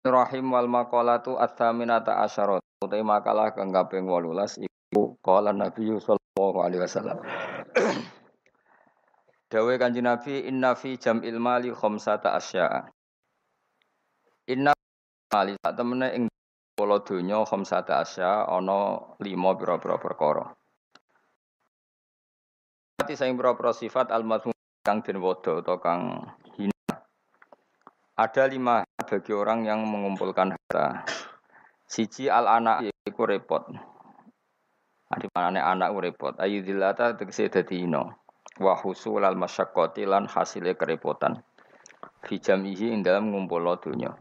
Rahim wal maqalatu ats-tsaminata asyarat. Utai makalah kang kaping 18 iku qala Nabi sallallahu alaihi wasallam. Dawe Kanjeng Nabi inna fi jam'il mali khamsata asya'a. Inna mali sak temene ing pola donya khamsata asya ana 5 pira-pira perkara. Ati sing pira-pira sifat al-madhum kang den wodo utawa kang ada lima bagi orang yang mengumpulkan harta. Siji al anak iku repot. Adi mana anak repot. Ayu dilata tegese dadi ino. Wa husul al masyaqqati lan hasile kerepotan. Fi jamihi ing dalam ngumpul dunya.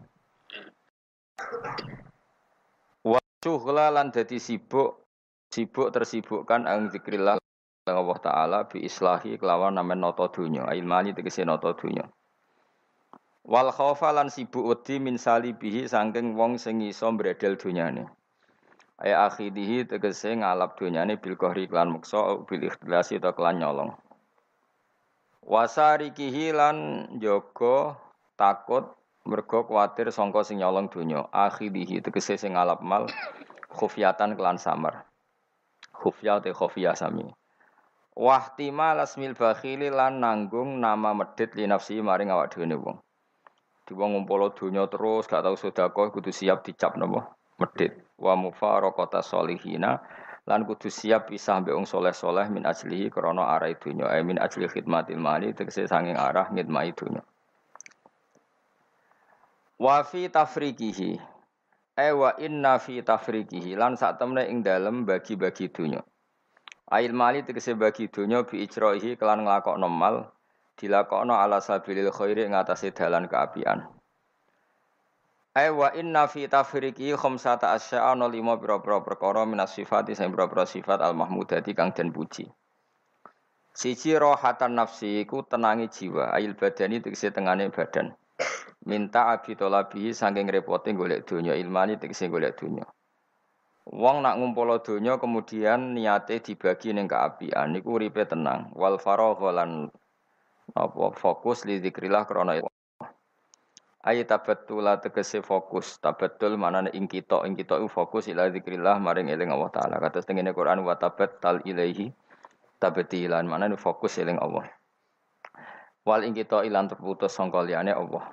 Wa syughla lan dadi sibuk sibuk tersibukkan ang zikrillah Allah Ta'ala bi islahi kelawan namen noto dunya. Ilmani tegese noto dunya. Wal khaufa lan sibuk wedi min salibihi saking wong sing iso mbredel donyane. Ay akhidihi tegese ngalap donyane bil qahri lan muksa bil ikhtilasi ta kelan nyolong. Wasarikihi lan jaga takut mergo kuwatir sangka sing nyolong donya. Akhidihi tegese sing ngalap mal khufyatan kelan samar. Khufya te khufya sami. Wahtima lasmil bakhili lan nanggung nama medit li nafsi maring awak dhewe wong. Di wong ngumpul donya terus gak tau sedekah kudu siap dicap napa medit. Wa mufaraqata solihina lan kudu siap pisah mbek wong soleh-soleh min ajlihi krana arah donya. Ai min ajli khidmatil mali tegese sanging arah ngidmai donya. Wa fi tafriqihi ai wa inna fi tafriqihi lan sak temne ing dalem bagi-bagi donya. Ail mali tegese bagi donya bi ijraihi kelan nglakokno mal dilakokno ala sabilil khairi ing atase dalan keapian. Ai wa inna fi tafriqi khamsata asya'a no lima pira-pira perkara minas sifati sing pira-pira sifat al mahmudati kang den puji. Siji rohatan nafsi iku tenangi jiwa, ail badani tegese tengane badan. Minta abi tolabihi saking repote golek donya ilmani tegese golek donya. Wong nak ngumpul donya kemudian niate dibagi ning keapian niku uripe tenang. Wal faragha lan apa fokus li zikrillah krana Ayat tabattula tegese fokus. Tabattul manane ing kita ing kita fokus ila zikrillah maring eling Allah taala. Kata tengene Quran wa tabattal ilaihi tabatilan manane fokus eling Allah. Wal ing kita ilan terputus sangka liyane Allah.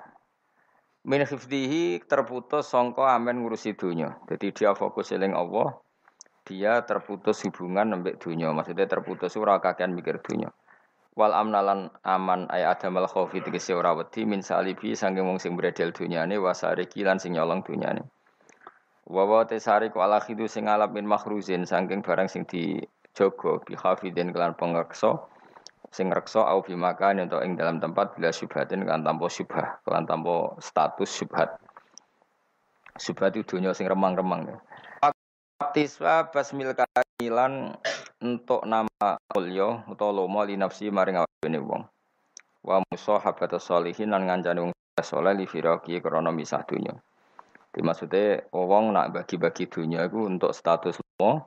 Min hifdihi terputus sangka amen ngurusi dunya jadi dia fokus eling Allah dia terputus hubungan nembek dunya maksudnya terputus ora kakean mikir dunya wal amnalan aman ay adamal khaufi tegese ora wedi min salibi sange wong sing bredel dunyane wasare kilan sing nyolong dunyane wa wa tesari ku ala khidu sing alap min makhruzin saking barang sing dijogo bi khafidin kelan pengreksa sing reksa au bi makan untuk ing dalam tempat bila syubhatin kan tanpa syubhah kelan tanpa status syubhat syubhat itu dunya sing remang-remang ya. Tiswa basmil kailan untuk nama ulya utawa lomo li nafsi maring awake wong. Wa musahabata sholihin lan ngancani wong saleh li firaqi krana misah dunya. Dimaksude wong nak bagi-bagi dunya iku untuk status lomo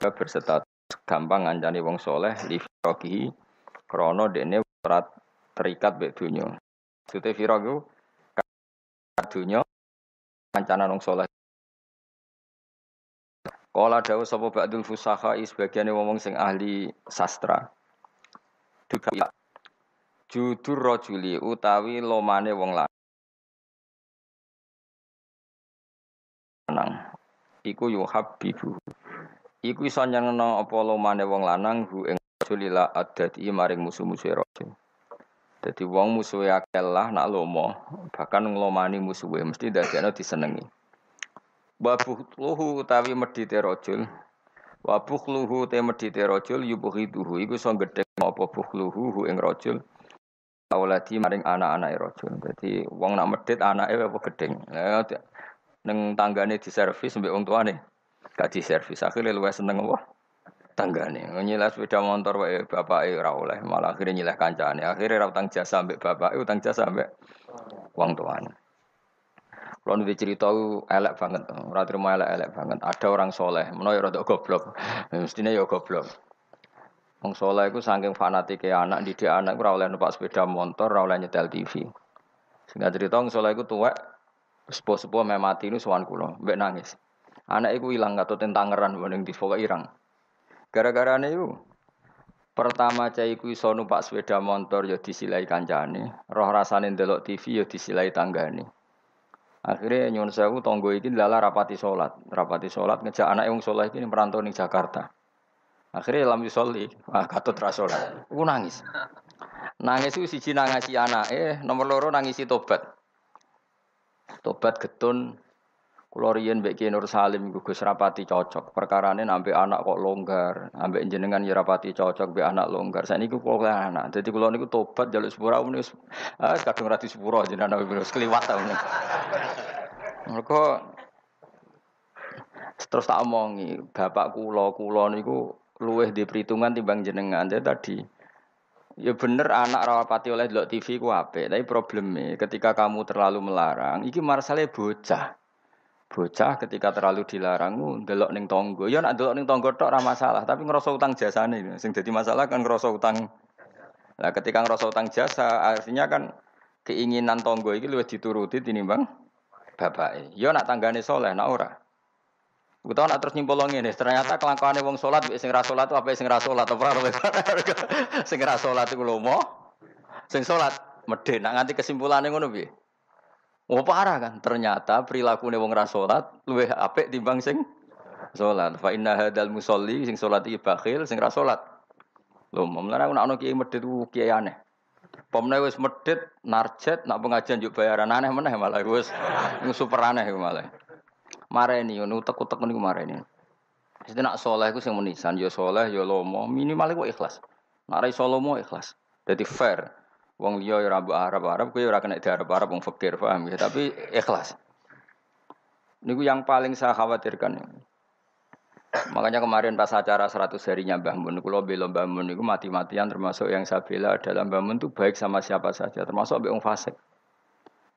berstatus gampang ngancani wong soleh li firaqi krana dene terikat mek dunya. Maksude firaq iku dunya kancanan wong soleh Kala dawuh sapa ba'dul fusaha sebagian wong sing ahli sastra. Duka judur rajuli utawi lomane wong lanang. Iku yuhabbibu. Iku iso nyenengno apa lomane wong lanang hu ing rajulila adati maring musuh-musuh rajul. Dadi wong musuhe akeh lah nak lomo, bahkan nglomani musuhe mesti dadekno disenengi. Wa bukhluhu utawi medhite rajul. Wa bukhluhu te medhite rajul yubuhiduhu iku iso gedhe apa bukhluhu hu ing rajul. Auladi maring anak-anake rajul. Dadi wong nak medhit anake apa gedeng. Ning tanggane diservis mbek wong tuane. Gak diservis. Akhire luwih seneng apa? Tanggane. Nyileh sepeda motor wae bapake ora oleh, malah akhire nyileh kancane. Akhire ra utang jasa mbek bapake, utang jasa mbek wong tuane. Kalau nanti cerita itu elek banget, ora terima elek-elek banget. Ada orang soleh, menawa ya rada goblok. Mestinya ya goblok. Wong soleh itu saking fanatik anak, didik anak ora numpak sepeda motor, ora nyetel TV. Sehingga cerita wong soleh itu tuwek Sepuh-sepuh meh mati nu sowan kula, mbek nangis. Anak iku ilang atau tentangeran ning di pokoke irang. Gara-gara iku pertama cah iku iso numpak sepeda motor ya disilai kancane, roh rasane ndelok TV ya disilai tanggane. Akhirnya nyuwun sewu tonggo iki lala rapati sholat, rapati sholat ngejak anak yang sholat ini merantau ning Jakarta. Akhirnya lam yusolli, ah katut ra sholat. Aku nangis. Nangis itu siji nangisi anak, eh nomor loro nangisi tobat. Tobat getun Kulo riyen mbek Nur Salim iku Gus rapati cocok. Perkarane nambe anak kok longgar, ambek jenengan ya rapati cocok mbek anak longgar. Saiki kulo anak. Dadi kulo niku tobat jaluk sepura muni ah kadung ra disepuro jenengan wis kliwat ta. Mergo terus tak omongi, bapak kulo kulo niku luweh di perhitungan timbang jenengan. Jadi tadi Ya bener anak rawapati oleh delok TV ku apik, tapi problemnya ketika kamu terlalu melarang, iki masalahnya bocah. Bocah ketika terlalu dilarang ndelok ning tonggo. Ya nak ndelok ning tonggo tok ora masalah, tapi ngerasa utang jasane. Sing dadi masalah kan ngerasa utang. Nah, ketika ngerasa utang jasa, artinya kan keinginan tonggo iki luwih dituruti tinimbang bapak. Ya nak tanggane soleh, nak ora. Utawa nak terus nyimpul ngene, ternyata kelakuane wong salat sing ra salat apa sing ra salat apa ora sing ra salat iku lomo. Sing salat medhe nak nganti kesimpulane ngono piye? Oh parah kan, ternyata perilaku wong ra salat luwih apik timbang sing salat. Fa inna hadal musolli sing salat iki bakhil, sing ra salat. Lho, mulane nak ono kiai medhit ku kiai aneh. Pomne wis medhit, narjet, nak pengajian juk bayaran aneh meneh malah wis super aneh malah mareni ngono utek-utek niku mareni. Jadi nak soleh iku sing menisan, ya soleh, ya lomo, minimal iku ikhlas. Nak ra iso ikhlas. Jadi fair. Wong liya ya ora Arab-Arab, kowe ora kena Arab-Arab wong fakir, paham ya? Tapi ikhlas. Niku yang paling saya khawatirkan. Makanya kemarin pas acara 100 harinya Mbah Mun, kula bela Mbah Mun niku mati-matian termasuk yang saya bela adalah Mbah Mun itu baik sama siapa saja, termasuk mbek wong fasik.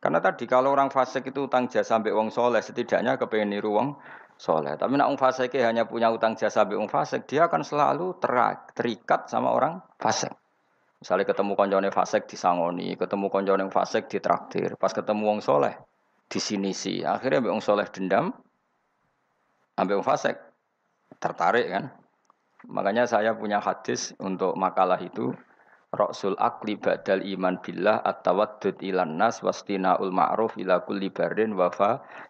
Karena tadi kalau orang fasik itu utang jasa sampai wong soleh, setidaknya kepengen niru wong soleh. Tapi nak wong fasik hanya punya utang jasa sampai wong fasik, dia akan selalu terikat sama orang fasik. Misalnya ketemu konjone fasik disangoni, ketemu konjone fasik ditraktir, pas ketemu wong soleh di sini sih. Akhirnya wong soleh dendam, sampai wong fasik tertarik kan. Makanya saya punya hadis untuk makalah itu Rasul akli badal iman billah at-tawaddud ilan nas wastinaul ma'ruf ila kulli barin wa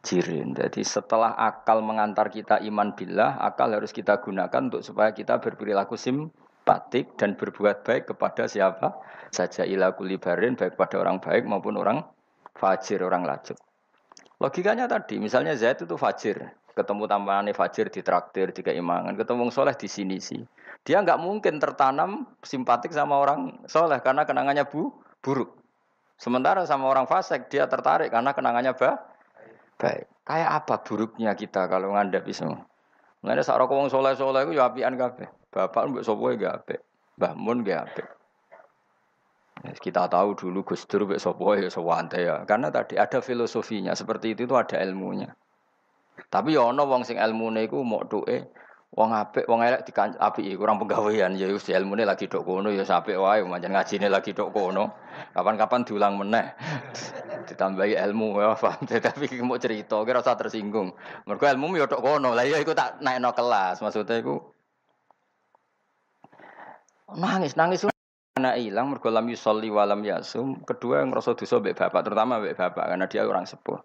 jirin. Jadi setelah akal mengantar kita iman billah, akal harus kita gunakan untuk supaya kita berperilaku simpatik dan berbuat baik kepada siapa saja ila kulli barin baik pada orang baik maupun orang fajir, orang lajut. Logikanya tadi, misalnya Zaid itu fajir, ketemu tambahannya fajir di traktir, di keimangan, ketemu soleh di sini sih. Dia nggak mungkin tertanam simpatik sama orang soleh karena kenangannya bu buruk. Sementara sama orang fasik dia tertarik karena kenangannya ba baik. Kayak apa buruknya kita kalau ngandapi semua? Mengenai saat wong soleh soleh itu ya apian kabeh. Bapak mbak sopo gak apik, Mbah Mun gak apik. Ya, kita tahu dulu Gus Dur mbak sopo ya sewante ya. Karena tadi ada filosofinya seperti itu itu ada ilmunya. Tapi ya ono wong sing ilmune iku mok duke Wong apik, wong elek dikan apiki kurang penggawean ya wis ilmune lagi dok kono ya apik wae pancen ngajine lagi dok kono. Kapan-kapan diulang meneh. Ditambahi ilmu ya paham. Tapi mau cerita kira usah tersinggung. Mergo ilmu ya dok kono. Lah ya iku tak naikno kelas maksudnya iku nangis nangis anak hilang mergo lam yusolli walam yasum. Kedua yang ngerasa dosa mbek bapak, terutama mbek bapak karena dia orang sepuh.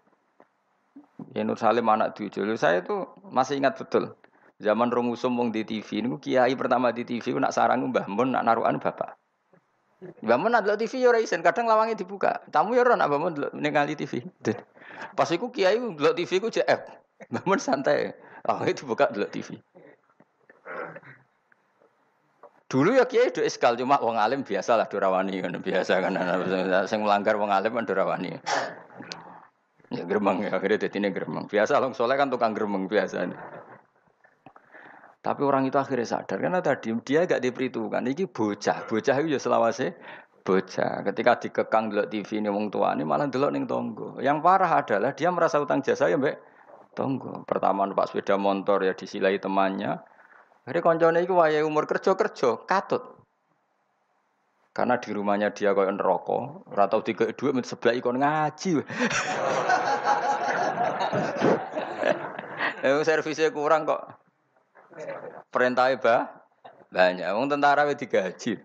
Ya Nur Salim anak tujuh. Saya itu masih ingat betul. Zaman rong usum wong di TV niku kiai pertama di TV nak sarang Mbah Mun nak narukan bapak. Mbah Mun nak TV ya ora isen, kadang lawangnya dibuka. Tamu ya ora nak Mbah Mun ningali TV. Pas iku kiai delok TV ku CF. Mbah Mun santai. Oh itu buka delok TV. Dulu ya kiai do eskal cuma wong alim biasa lah dorawani kan biasa kan sing melanggar wong alim kan dorawani. Ya gremeng ya akhirnya ini gremeng. Biasa long soleh kan tukang gremeng biasa. Tapi orang itu akhirnya sadar karena tadi dia gak diperhitungkan. Ini bocah, bocah itu ya selawase bocah. Ketika dikekang dulu TV ini wong tua ini malah dulu ning tonggo. Yang parah adalah dia merasa utang jasa ya mbak tonggo. Pertama numpak sepeda motor ya disilai temannya. Akhirnya koncone itu waya umur kerja kerja katut. Karena di rumahnya dia kau neraka, ratau tiga dua menit sebelah ikon ngaji. Eh servisnya kurang kok. Perintah bah banyak. Wong tentara wis digaji.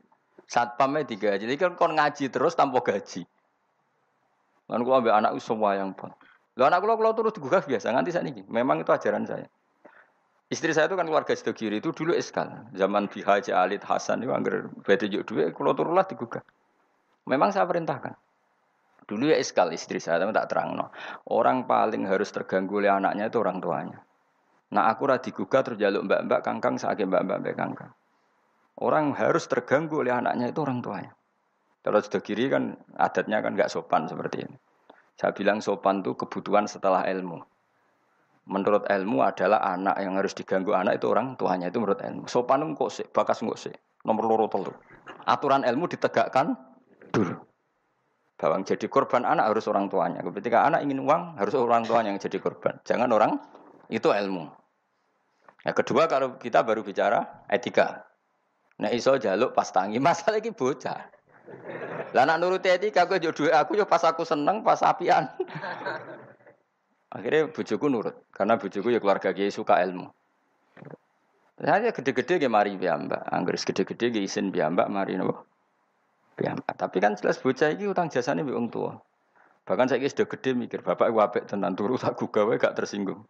Satpamnya digaji. Jadi kan kon ngaji terus tanpa gaji. Lan kula ambek anakku semua yang pun. Lah anak kula kula terus digugah biasa nganti saat. Memang itu ajaran saya. Istri saya itu kan keluarga Sidogiri itu dulu eskal. Zaman Bihaji Alid Hasan itu anggar bete juk duit kula turulah digugah. Memang saya perintahkan. Dulu ya eskal istri saya, tapi tak terang no. Orang paling harus terganggu oleh anaknya itu orang tuanya. Nah aku rada digugah terus jaluk mbak-mbak kangkang sakit mbak-mbak mbak kangkang. Orang harus terganggu oleh anaknya itu orang tuanya. Kalau sudah kiri kan adatnya kan nggak sopan seperti ini. Saya bilang sopan itu kebutuhan setelah ilmu. Menurut ilmu adalah anak yang harus diganggu anak itu orang tuanya itu menurut ilmu. Sopan kok sih, bakas kok sih. Nomor loro telu. Aturan ilmu ditegakkan dulu. Bahwa jadi korban anak harus orang tuanya. Ketika anak ingin uang, harus orang tuanya yang jadi korban. Jangan orang, itu ilmu. Yang kedua kalau kita baru bicara etika. Nah iso jaluk pas tangi, masalah ini bocah. Lah nak nuruti etika aku yo aku yo pas aku seneng, pas apian. Akhirnya bujuku nurut karena bujuku ya keluarga kiai suka ilmu. Saya gede-gede ge mari piyambak, anggere gede-gede ge isin piyambak mari nopo. Piyambak. Tapi kan jelas bocah iki utang jasane mbek wong tua. Bahkan saya sudah gede mikir, bapak ibu apik tenan turu tak gawe gak tersinggung.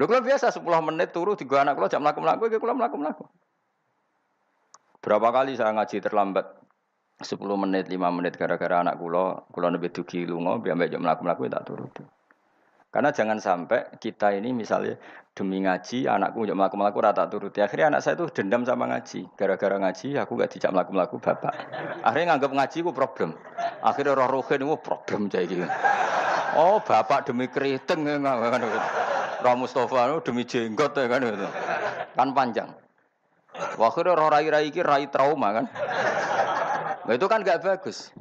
Lho kalau biasa 10 menit turu tiga anak kalau jam mlaku-mlaku iki kula mlaku-mlaku. Berapa kali saya ngaji terlambat 10 menit, 5 menit gara-gara anak kula, kula nembe dugi lunga, biar jam mlaku-mlaku tak turuti. Karena jangan sampai kita ini misalnya demi ngaji, anakku jam melaku-melaku rata turuti. Akhirnya anak saya itu dendam sama ngaji. Gara-gara ngaji, aku gak dijak melaku-melaku bapak. Akhirnya nganggap ngaji itu problem. Akhirnya roh roh ini problem jadi. Oh bapak demi keriting ya kan. Roh Mustafa demi jenggot ya kan gitu. Kan panjang. Akhirnya roh rai-rai ini rai trauma kan. Nah, itu kan gak bagus.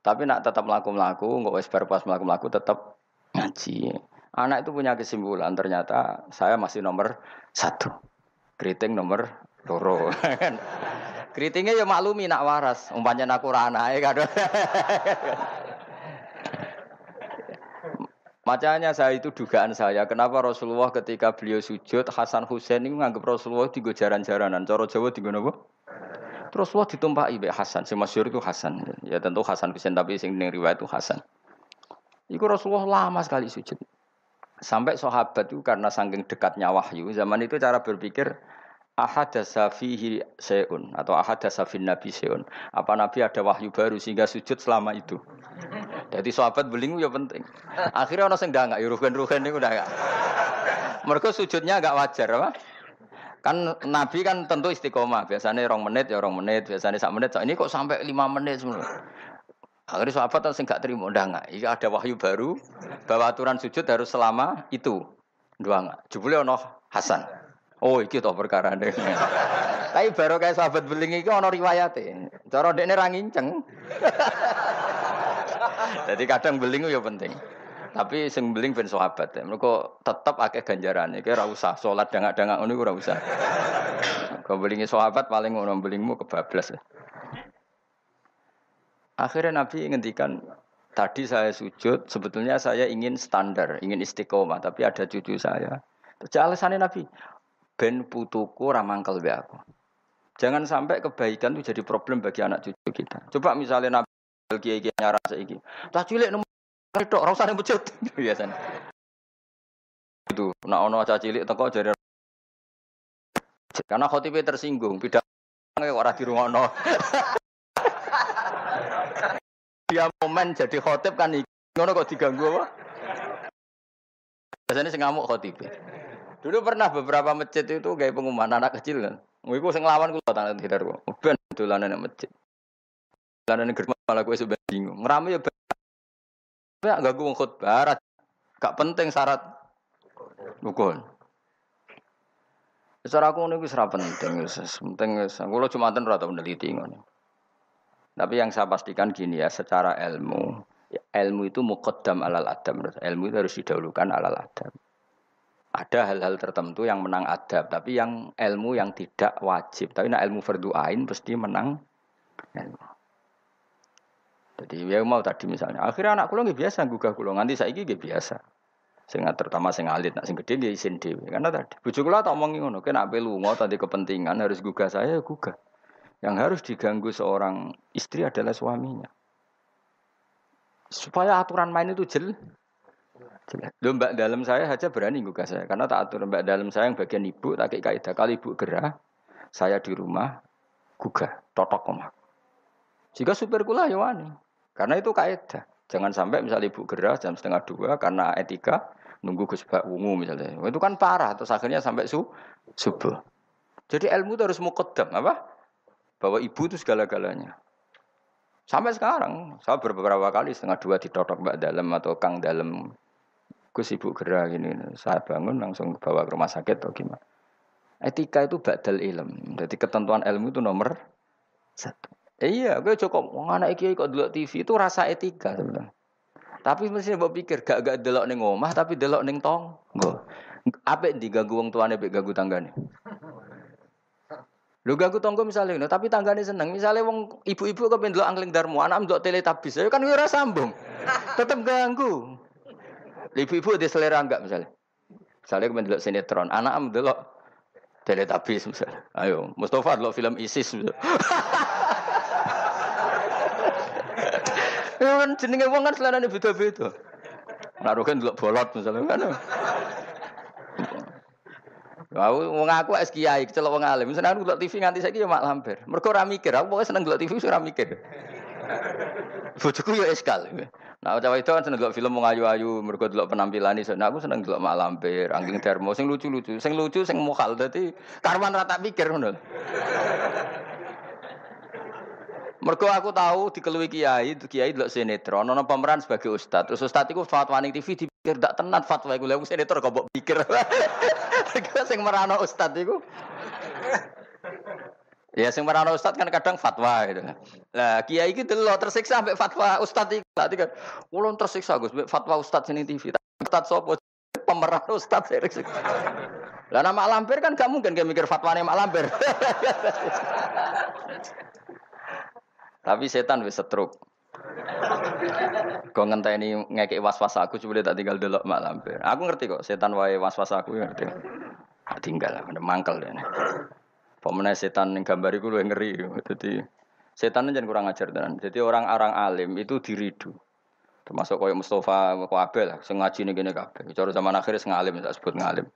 Tapi nak tetap melaku-melaku, nggak wes pas melaku-melaku tetap ngaji. Anak itu punya kesimpulan ternyata saya masih nomor satu. Keriting nomor loro. Keritingnya ya maklumi nak waras. Umpamanya nak rana ya kan. Macanya saya itu dugaan saya. Kenapa Rasulullah ketika beliau sujud Hasan Husain ini menganggap Rasulullah tiga jaran-jaranan. Coro Jawa tiga apa? Terus Rasulullah ditumpahi Ibu Hasan. Si masyur itu Hasan. Ya tentu Hasan Husain tapi sing riwayat itu Hasan. Iku Rasulullah lama sekali sujud. Sampai sahabat itu karena saking dekatnya wahyu, zaman itu cara berpikir ahadasa fihi seun atau ahadasa fin nabi seun. Apa nabi ada wahyu baru sehingga sujud selama itu. Jadi sahabat belingu ya penting. Akhirnya orang sing nggak rugen-rugen ini udah nggak. Mereka sujudnya agak wajar apa? Kan Nabi kan tentu istiqomah. Biasanya orang menit ya orang menit, biasanya sak menit. Ini kok sampai lima menit semua. Akhirnya sahabat langsung gak terima, udah enggak. Ini ada wahyu baru bahwa aturan sujud harus selama itu. Dua enggak. Jebule ono Hasan. Oh, iki toh perkara deh. Tapi baru kayak sahabat beling iki ono riwayate. Cara dekne ra nginceng. Jadi kadang beling ya penting. Tapi sing beling ben sahabat. Mereka tetap akeh ganjaran. Iki ora usah salat dangak-dangak ngono ora usah. Kau belingi sahabat paling ngono belingmu kebablas ya. Akhirnya Nabi ngendikan, tadi saya sujud, sebetulnya saya ingin standar, ingin istiqomah, tapi ada cucu saya. Terus alasannya Nabi, ben putuku ramangkel be aku. Jangan sampai kebaikan itu jadi problem bagi anak cucu kita. Coba misalnya Nabi kiai kiai nyara saiki. Tak cilik nomor tok ora usah bujut biasanya. Itu nak ono caci cilik teko jadi karena khotibnya tersinggung, pidato ora dirungokno. dia momen jadi khotib kan ngono kok diganggu apa? Biasanya sing ngamuk khotib. Dulu pernah beberapa masjid itu kayak pengumuman anak kecil kan. Iku sing lawan kula tangan tidak. Ben dolanan masjid. Dolanan gerbang malah gue sudah bingung. Ngerame ya. Ya ganggu wong khotbah. Gak penting syarat rukun. Secara aku ini ora penting, penting wis. Kulo Jumatan ora tau meneliti ngono. Tapi yang saya pastikan gini ya, secara ilmu, ilmu itu muqaddam alal adam. Ilmu itu harus didahulukan alal adam. Ada hal-hal tertentu yang menang adab, tapi yang ilmu yang tidak wajib. Tapi nah ilmu fardu ain pasti menang ilmu. Jadi ya mau tadi misalnya, akhirnya anak kulo nggak biasa gugah kulo, nanti saya gak biasa. Sing terutama sing alit, nak sing gede isin. Karena tadi bojo kula tak omongi ngono, kena ape tadi kepentingan harus gugah saya ya gugah. Yang harus diganggu seorang istri adalah suaminya. Supaya aturan main itu jel jelas. Mbak dalam saya saja berani gugah saya. Karena tak atur mbak dalam saya yang bagian ibu, tak kaidah. Kali ibu gerah, saya di rumah, gugah, totok omah. Jika supir kula ya wani. Karena itu kaidah. Jangan sampai misalnya ibu gerah jam setengah dua karena etika, nunggu Gus Bak Wungu misalnya. Itu kan parah, terus akhirnya sampai su subuh. Jadi ilmu itu harus mukaddam, apa? Bahwa ibu itu segala-galanya. Sampai sekarang, saya beberapa kali setengah dua ditotok mbak dalam atau kang dalam Gus ibu gerak gini, saya bangun langsung bawa ke rumah sakit atau gimana. Etika itu badal ilm. Jadi ketentuan ilmu itu nomor satu. Iya, gue cukup anak kiai kok dulu TV itu rasa etika sebenarnya. Tapi mesti mbok pikir gak gak delok ning omah tapi delok ning tong. Nggo. Apik diganggu wong tuane mbek ganggu tanggane. Lu ganggu tonggo misalnya, tapi tanggane seneng. Misalnya wong ibu-ibu kok pendelok angling darmu, anak mbok teletabis, ya kan ora sambung. Tetep ganggu. Ibu-ibu di selera enggak misalnya. Misalnya kepen delok sinetron, anak delok teletabis misalnya. Ayo, Mustafa delok film ISIS. Ya kan jenenge wong kan selerane beda-beda. Naruhkan dulu bolot misalnya kan. Aku wong aku es kiai, kecelok wong alim. Misalnya aku delok TV nganti saiki ya mak lampir. Mergo ora mikir, aku pokoke seneng delok TV ora mikir. Bojoku ya eskal. Nah, cawe itu kan seneng delok film wong ayu-ayu, mergo delok penampilan iso. Nah, aku seneng delok mak lampir, angking dermo sing lucu-lucu, sing lucu sing mokal dadi karwan rata pikir ngono. Mergo aku tahu dikelui kiai, kiai delok sinetron, ono pemeran sebagai ustad. Terus ustad iku fatwa ning TV dipikir ndak tenan fatwa iku. Lah sinetron kok mbok pikir. Sing merano ustad iku. Ya sing merano ustad kan kadang fatwa gitu. Lah kiai iki delok tersiksa sampai fatwa ustad iku. Lah kan ulun tersiksa Gus fatwa ustad sini TV. Ustad sapa? Pemeran ustad Lah nama lampir kan gak mungkin gak mikir fatwane mak lampir. Tapi setan wis setruk. Kau ngenteni ngekek was-was aku coba tak tinggal delok mak lampir. Aku ngerti kok setan wae was-was aku ya ngerti. Tinggal ada mangkel deh. Pemenang setan yang gambar itu luwih ngeri. Jadi setan jangan kurang ajar dan. Jadi orang-orang alim itu diridu. Termasuk koyo Mustafa Kabel lah, sing ngaji ning kene kabeh. Cara zaman akhir sing alim tak sebut ngalim.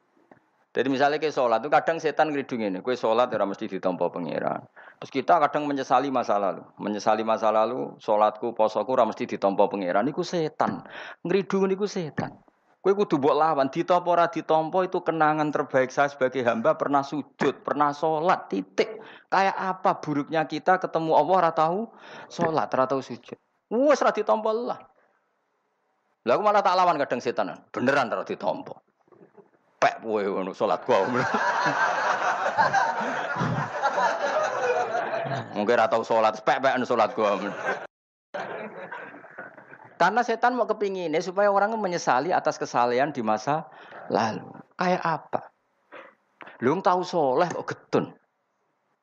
Jadi misalnya kayak sholat itu kadang setan ngelidung ini, kue sholat ya mesti ditompo pangeran. Terus kita kadang menyesali masa lalu, menyesali masa lalu, sholatku, posoku ora mesti ditompo pangeran. Iku setan, ngelidung niku setan. Kue kudu buat lawan, ditompo ora ditompo itu kenangan terbaik saya sebagai hamba pernah sujud, pernah sholat, titik. Kayak apa buruknya kita ketemu Allah ora tahu sholat, ora tahu sujud. Wes ora ditompo lah. Lalu malah tak lawan kadang setan, beneran ora ditompo pek kowe ngono salat. Mungkin atau sholat pek-pek sholat gua. Karena setan mau kepinginnya supaya orang menyesali atas kesalahan di masa lalu. Kayak apa? Lu tahu soleh kok getun.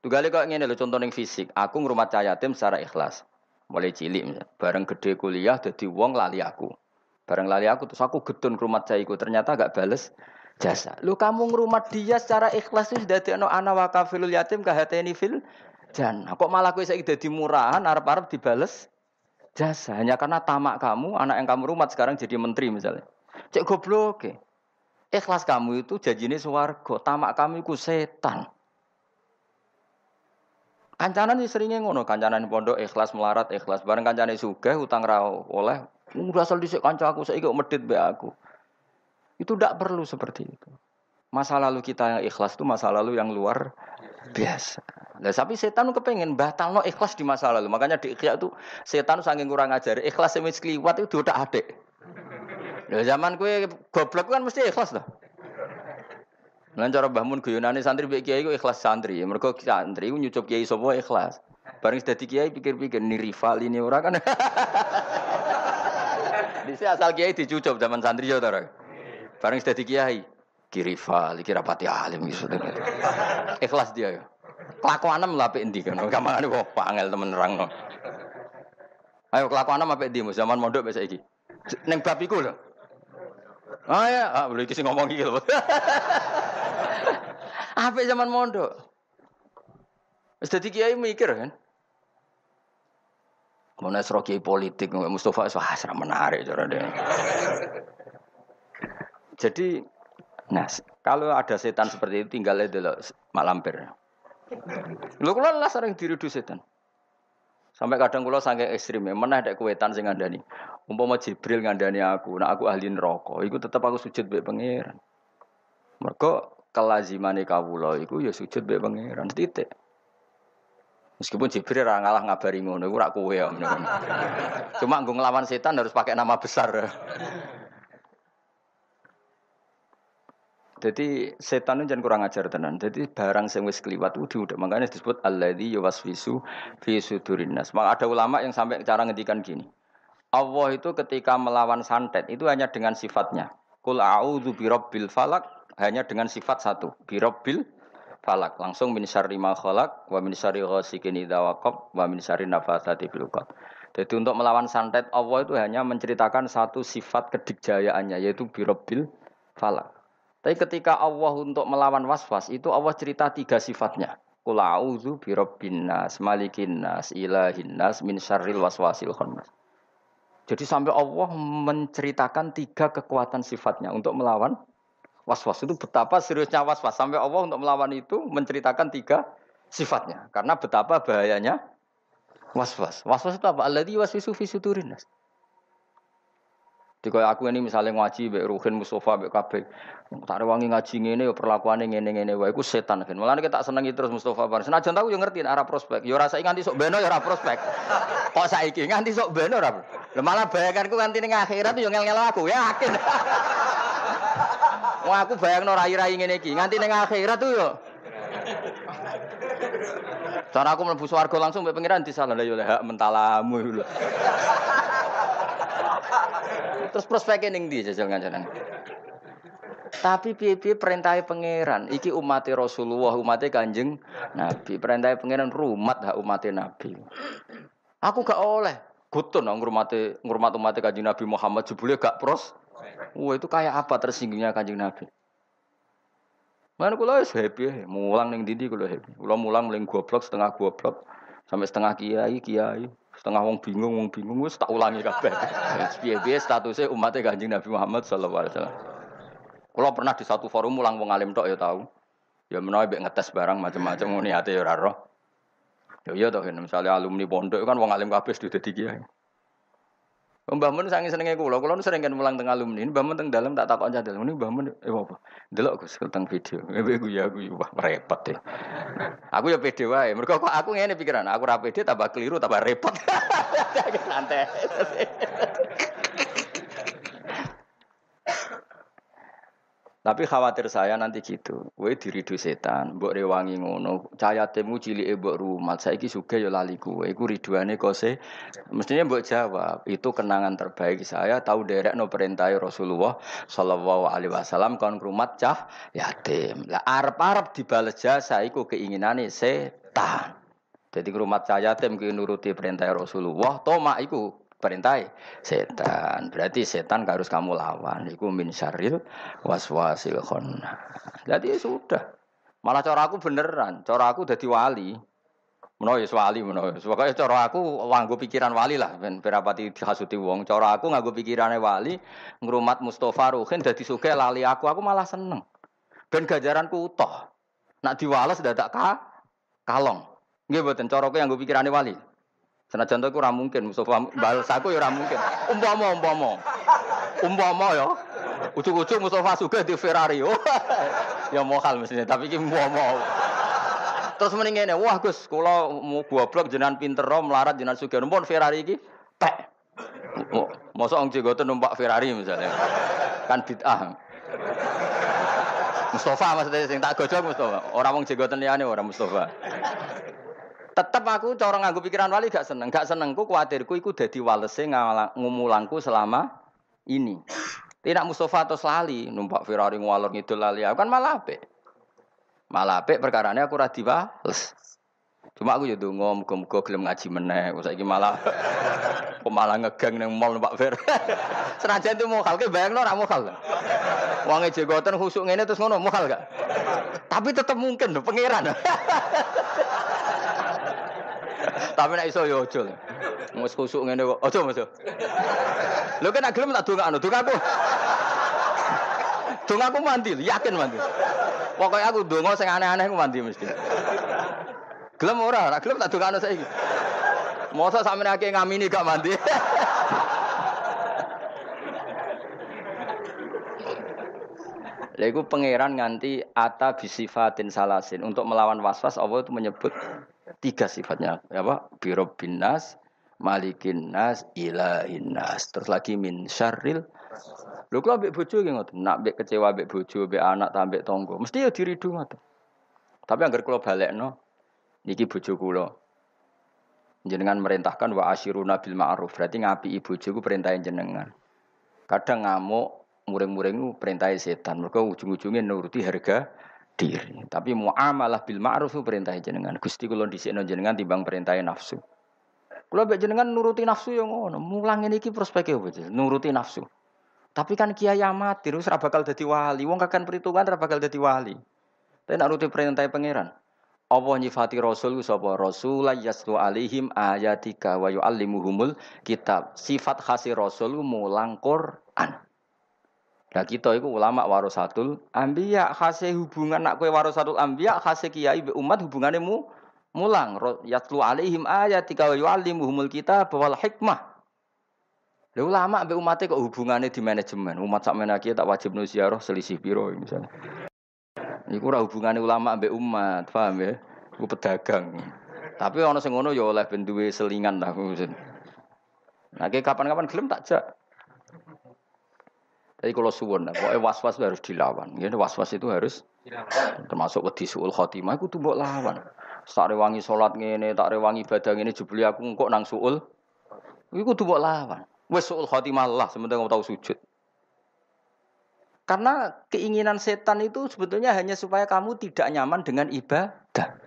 Tugali kok ngene lho contoh ning fisik. Aku ngrumat cahaya tim secara ikhlas. Mulai cilik bareng gede kuliah jadi wong lali aku. Bareng lali aku terus aku getun ngrumat cahiku ternyata gak bales jasa. Lu kamu ngerumat dia secara ikhlas itu sudah ada anak wakafilul yatim kahateni fil jan. Kok malah kue saya jadi murahan arab-arab dibales jasa hanya karena tamak kamu anak yang kamu rumat sekarang jadi menteri misalnya. Cek goblok ke. Ikhlas kamu itu janjine swarga, tamak kamu itu setan. Kancanan sih seringnya ngono, kancanan pondok ikhlas melarat ikhlas bareng kancanan sugih utang rao oleh udah asal dhisik kanca aku saiki kok medit be aku. Itu tidak perlu seperti itu. Masa lalu kita yang ikhlas itu masa lalu yang luar biasa. Nah, tapi setan kepengen batal no ikhlas di masa lalu. Makanya di ikhya itu setan saking kurang ajar. Ikhlas yang keliwat itu udah ada. Ya zaman kue goblok kan mesti ikhlas lah. Lan cara Mbah Mun guyonane santri mbek kiai ikhlas santri. Mergo santri ku nyucup kiai sapa ikhlas. Bareng dadi kiai pikir-pikir ni rival ini ora kan. Disi asal kiai dicucup zaman santri ya ta. Bareng sudah kiai, kiri fal, kira rapati alim gitu. Ikhlas dia ya. Kelakuanem lah apik endi kan. Gampangane kok pangel temen nerangno. Ayo kelakuanem apik ndi zaman mondok besok iki. Neng bab iku lho. Ah ya, ah, boleh kisi ngomong gitu. Apa zaman mondok? Wis kiai mikir kan. Mau nasro kiai politik, Mustafa wah menarik cara dia. Jadi, nah kalau ada setan seperti itu tinggal dulu mak lampir. Lu kalau lah sering diridu setan. Sampai kadang kula saking ekstrim ya, mana ada kuwetan sing ngandani. Umpama Jibril ngandani aku, nah aku ahli neraka, iku tetap aku sujud mbek pangeran. Mergo kelazimane kawula iku ya sujud mbek pangeran titik. Meskipun Jibril ora ngalah ngabari ngono, iku ora ya. Cuma nggo nglawan setan harus pakai nama besar. Jadi setan itu jangan kurang ajar tenan. Jadi barang sing wis kliwat itu udah makanya disebut alladzi yuwaswisu fi sudurin nas. Maka ada ulama yang sampai cara ngendikan gini. Allah itu ketika melawan santet itu hanya dengan sifatnya. Kul a'udzu birabbil falak hanya dengan sifat satu, birabbil falak. Langsung min syarri ma khalaq wa min syarri ghasikin idza waqab wa min syarri nafatsati fil Jadi untuk melawan santet Allah itu hanya menceritakan satu sifat kedikjayaannya yaitu birabbil falak. Tapi ketika Allah untuk melawan waswas itu Allah cerita tiga sifatnya. Qul a'udzu birabbin nas, malikin nas, ilahin nas, min syarril waswasil khannas. Jadi sampai Allah menceritakan tiga kekuatan sifatnya untuk melawan waswas itu betapa seriusnya waswas sampai Allah untuk melawan itu menceritakan tiga sifatnya karena betapa bahayanya waswas. Waswas itu apa? Alladzi waswisu fi sudurin nas. Jadi aku ini misalnya ngaji mbek Ruhin Mustafa mbek kabeh. Tak rewangi ngaji ngene ya perlakuane ngene-ngene wae iku setan kan. Mulane kita senengi terus Mustafa bar. Senajan tahu yo ngerti arah prospek. Yo rasa nganti sok beno yo ora prospek. Kok saiki nganti sok beno ora. Lah malah bayanganku nganti ning akhirat yo ngel-ngel aku yakin. Wah aku bayangno rai-rai ngene iki nganti ning akhirat tuh yo. Cara aku mlebu swarga langsung mbek pangeran disalah yo hak mentalamu lho. Terus prospeknya ning ndi jajal ngajaran. Tapi piye-piye perintah pangeran, iki umat Rasulullah, umat Kanjeng Nabi. Perintah pangeran rumat hak umat Nabi. Aku gak oleh gutun nang ngurmati ngurmat umat Kanjeng Nabi Muhammad jebule gak pros. Wah itu kayak apa tersinggungnya Kanjeng Nabi. Mana kula wis happy, mulang ning ndi kula happy. Kula mulang mling goblok setengah goblok sampai setengah kiai kiai. Setengah wong bingung, wong bingung wis tak ulangi kabeh. Piye-piye statusnya umatnya Kanjeng Nabi Muhammad sallallahu alaihi wasallam. Kalau pernah di satu forum ulang wong alim tok ya tahu. Ya menawa mbek ngetes barang macam-macam ngene ate ya ora roh. Ya iya toh misalnya alumni pondok kan wong alim kabeh sudah dadi kiai. Mbah Mun sange senenge kula, kula nu sering kan mulang teng alumni. Mbah Mun teng dalem tak takon cah dalem. Mbah Mun eh apa? Delok Gus teng video. Eh gue ya gue wah repot deh. Aku ya pede wae. Mergo aku ngene pikiran, aku ora pede tambah keliru tambah repot. Santai. Tapi khawatir saya nanti gitu. Kowe diridu setan, mbok rewangi ngono. Cahaya temu cilike mbok rumat. Saiki suge ya lali kowe. Iku riduane kose. Mestinya mbok jawab, itu kenangan terbaik saya tahu derek no perintah Rasulullah sallallahu alaihi wasallam kon rumat cah yatim. Lah arep-arep dibales jasa iku keinginane setan. Jadi rumat cah yatim ki nuruti perintah Rasulullah, tomak iku perintah setan. Berarti setan harus kamu lawan. Iku min syaril waswasil khonna. Jadi ya sudah. Malah cara aku beneran, cara aku jadi wali. Menawa ya wali menawa. Pokoke cara aku pikiran wali lah ben berapati dihasuti wong. Cara aku nganggo pikirane wali ngrumat Mustofa Ruhin dadi sugih lali aku, aku malah seneng. Ben gajaranku utuh. Nak diwales dadak ka kalong. Nggih mboten cara aku nganggo pikirane wali. Senajan itu ora mungkin Mustafa balas aku ya ora mungkin. Umpama umpama. Umpama ya. Ucuk-ucuk Mustafa juga di Ferrari. Oh, ya mohal mestinya, tapi iki umpama. Terus mending ngene, wah Gus, kula mau goblok jenengan pinter ro melarat jenengan sugih. Numpun Ferrari iki pek. Mosok wong jegoten numpak Ferrari misalnya. Kan bid'ah. Mustafa maksudnya sing tak gojok Mustafa. Orang wong jegoten liyane ora Mustafa. Tetap aku cara nganggo pikiran wali gak seneng. Gak senengku kuatirku iku dadi walese ngumulangku selama ini. Tidak Mustafa atau lali numpak Ferrari ngwalor ngidul lali aku kan malah apik. Malah apik perkarane aku ora. Cuma aku ya ndonga muga-muga gelem ngaji meneh. Saiki malah Kok malah ngegang nang mall Pak Fer. Senajan itu mokal ke bayang ora mokal. Wong jegoten khusuk ngene terus ngono mokal gak? Tapi tetep mungkin lho pangeran. Tapi nek iso yo aja. Wis khusuk ngene kok. Aja Mas. Lho kan gelem tak dongakno, dongaku. Dongaku mandi, yakin mandi. Pokoknya aku donga sing aneh-aneh aku mandi mesti. Gelem ora, ora gelem tak dongakno saiki. Masa sampeyan akeh ngamini gak mandi. Lha iku pangeran nganti ata bisifatin salasin untuk melawan waswas Allah itu menyebut tiga sifatnya. Apa? Birobbin nas malikin nas ilahin nas. Terus lagi min syarril. Lho kok ambek bojo nggih ngoten? Nak ambek kecewa ambek bojo ambek anak ta ambek tangga. Mesti ya diridu ngoten. Tapi anggar kula balekno niki bojo kula. Jenengan merintahkan wa asyiruna bil ma'ruf. Berarti ngapi ibu bojoku perintah jenengan. Kadang ngamuk muring-muring perintah setan. Mereka ujung-ujungnya nuruti harga diri. Tapi muamalah bil ma'ruf perintah jenengan. Gusti kula dhisikno jenengan timbang perintah nafsu. Kula mbek jenengan nuruti nafsu yang ngono. Mulang ini ki prospeknya apa Nuruti nafsu. Tapi kan kiai amatir wis bakal dadi wali. Wong kakan perhitungan ora bakal dadi wali. Tapi nak nuruti perintah pangeran. Allah nyifati Rasul sapa Rasul yaslu alaihim ayatika wa yuallimuhumul kitab. Sifat khasi Rasul mulang Quran. Nah kita itu ulama warasatul ambiya khase hubungan nak kue warasatul ambiya khase kiai be umat hubungannya mu mulang yatlu alaihim ayatika wa yuallimuhumul kitab wal hikmah. Lha ulama be umatnya kok hubungannya di manajemen. Umat sak menaki tak wajib nu ziarah selisih piro misalnya. Iku ora hubungannya ulama be umat, paham ya? Iku pedagang. Tapi ana sing ngono ya oleh ben selingan lah. Nah, kapan-kapan gelem tak jak. Tapi kalau suwon, pokoknya was-was harus dilawan. Ya, was-was itu harus dilawan. termasuk wedi suul khotimah itu tuh lawan. Tak rewangi sholat ngene, tak rewangi ibadah ngene jebuli aku kok nang suul. Iku tuh lawan. Wes suul khotimah lah sementara kamu tahu sujud. Karena keinginan setan itu sebetulnya hanya supaya kamu tidak nyaman dengan ibadah.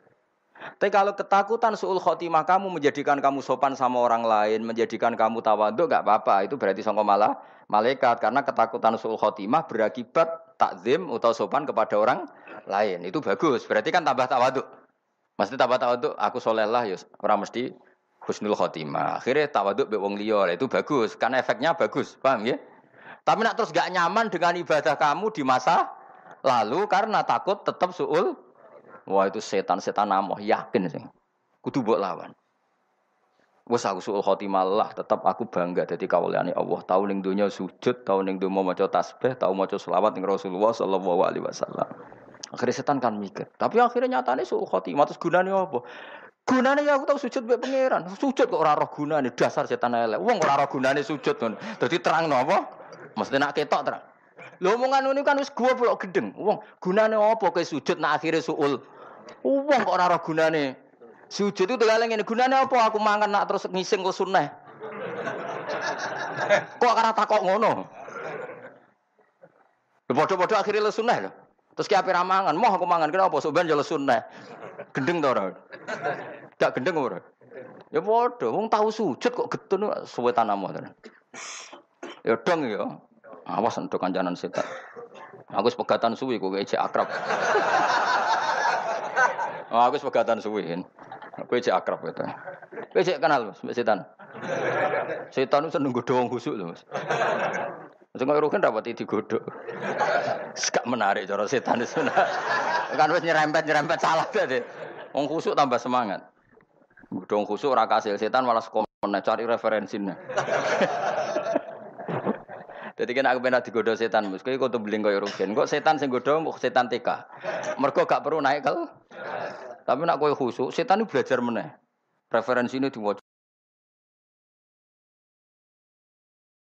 Tapi kalau ketakutan suul khotimah kamu menjadikan kamu sopan sama orang lain, menjadikan kamu tawaduk, gak apa-apa. Itu berarti sangka malah malaikat. Karena ketakutan suul khotimah berakibat takzim atau sopan kepada orang lain. Itu bagus. Berarti kan tambah tawaduk. Mesti tambah tawaduk, aku soleh lah, ya orang mesti husnul khotimah. Akhirnya tawaduk be wong liya, itu bagus. Karena efeknya bagus, paham ya? Tapi nak terus gak nyaman dengan ibadah kamu di masa lalu karena takut tetap suul Wah itu setan-setan namoh yakin sih. Kudu buat lawan. Wes aku suul khotimah lah, tetap aku bangga jadi kawulane Allah. Tahu ning dunia sujud, tahu ning dunia maca tasbih, tahu maca selawat ning Rasulullah sallallahu alaihi wasallam. Akhirnya setan kan mikir. Tapi akhirnya nyatane suul khotimah terus gunane apa? Gunane ya aku tahu sujud mbek pangeran. Sujud kok ora roh gunane, dasar setan elek. Wong ora roh gunane sujud kon. Dadi terang napa? Mesti nak ketok terang. Lho omongan ini kan wis gua blok gedeng. Wong gunane apa ke sujud nak akhirnya suul Wong kok ora gunane. Sujud itu tegaleng ngene, gunane apa aku mangan nak terus ngising kok sunah. Kok ora takok ngono? Padha-padha akhirnya le sunah lho. Terus ki ape mangan, moh aku mangan kenapa sok ben yo sunah. Gendeng to ora? Gak gendeng ora? Ya padha, wong tahu sujud kok getun suwe tanamo to. Ya dong ya. Awas untuk kancanan setan. Aku sepegatan suwi kok ejek akrab. Oh, aku sepegatan suwi. Kowe cek akrab itu. Kowe cek kenal Mas setan. Setan itu seneng godho wong khusuk lho, Mas. Sing kok rugen dapat digodhog. Gak menarik cara setan itu. Kan wis nyerempet-nyerempet salah tadi. Wong khusuk tambah semangat. Godho wong khusuk ora kasil setan malah sekomen cari referensinya. Jadi kan aku pernah digodo setan, mus. Kau tuh beli kau. Kok setan sing godo, setan TK. Mereka gak perlu naik kalau tapi nak kowe khusuk, setan itu belajar meneh. Referensi ini diwaca